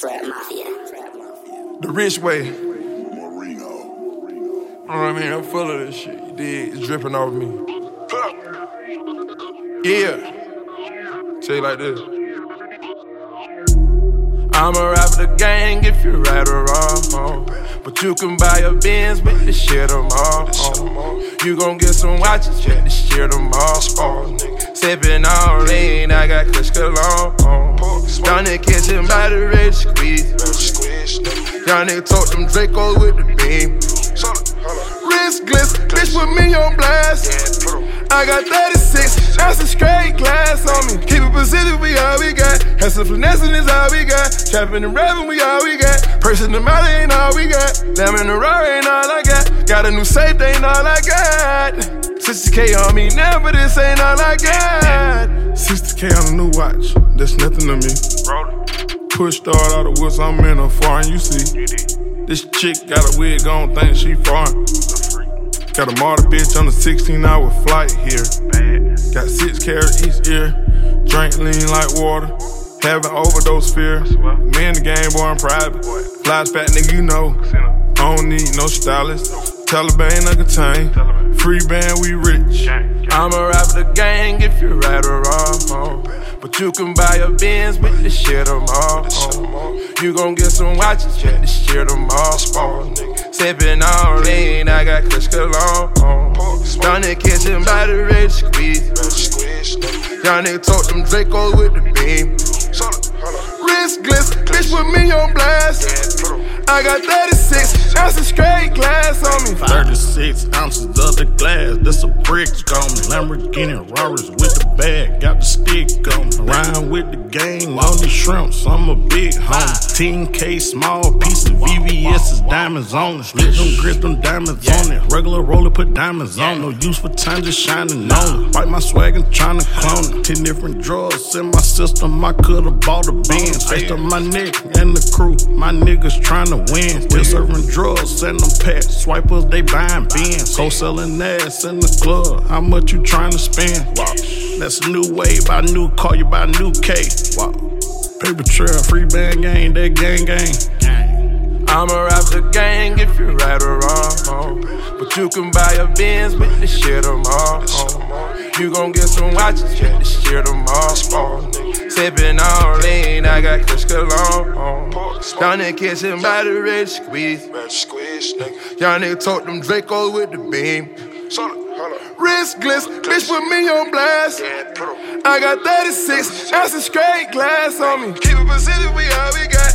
Trap Mafia. The rich way. Marino. You know what I mean? I'm full of this shit. You dig? It's dripping off me. Yeah. Say it like this. I'ma rap the gang if you're right or wrong. But you can buy a Benz with the shit I'm on. You gon' get some watches, check the shit I'm on. Sippin' on lean, I got Kush cologne. Down in the kitchen by the red squeeze. Young nigga told them Draco with the beam. Wrist glitz, bitch put me on blast. I got 36 ounces straight glass on me. Keep it Pacific, we all we got. Have some finesse is all we got. Trapping and rapping, we all we got. Person the matter ain't all we got. Lamb in the raw ain't all I got. Got a new safe, ain't all I got. 60k on me now, but this ain't all I got. 60k on a new watch, that's nothing to me. Push start out of woods, I'm in a foreign, you see. This chick got a wig on, think she foreign. Got a martyr bitch on a 16 hour flight here. Got six carats each ear. Drink lean like water. Having overdose fear. Me and the game boy, I'm private. Flies fat nigga, you know. I don't need no stylist. Taliban, I contain. Free band, we rich. I'ma rap the gang if you're right or wrong. But you can buy a Benz with the shit I'm on. You gon' get some watches, check the shit I'm on. Sippin' on lean, I got Kush cologne. Down in the by the red squeeze. Young nigga told them Draco with the beam. Wrist glitz, bitch put me on blast. I got 36 ounces straight glass on me. 36 ounces of the glass, that's a brick on me. Lamborghini Rarers with the bag, got the stick on me. Rhyme with the gang on the shrimps, I'm a big homie. 10K small piece of VVS diamonds on it. Split them grits, them diamonds on it. Regular roller, put diamonds on. No use for time, just shining on it. Bite my swag and tryna clone it. Ten different drugs in my system, I could've bought a Benz. Faced up my neck and the crew, my niggas tryna win. Still serving drugs, send them packs. Swipers, they buying bins. Wholesaling ass in the club. How much you trying to spend? Wow. That's a new wave. Buy a new car, you buy a new K. Wow. Paper trail, free band gang, that gang gang. I'ma rap the gang if you're right or wrong. But you can buy a Benz with the shit I'm on. You gon' get some watches, check the shit I'm on. Sippin' on lean, I got Kush cologne. Down in the kitchen by the red squeeze. Y'all nigga told them Draco with the beam. Glitz, bitch put me on blast. I got 36 ounces straight glass on me. Keep it Pacific, we all we got.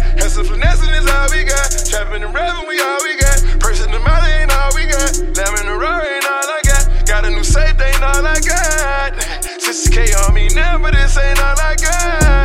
Got. Trapping and rapping, we all we got. Person the matter ain't all we got. Lamb in the raw ain't all I got. Got a new safe, ain't all I got. 60k on me now, but this ain't all I got.